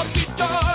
of guitar.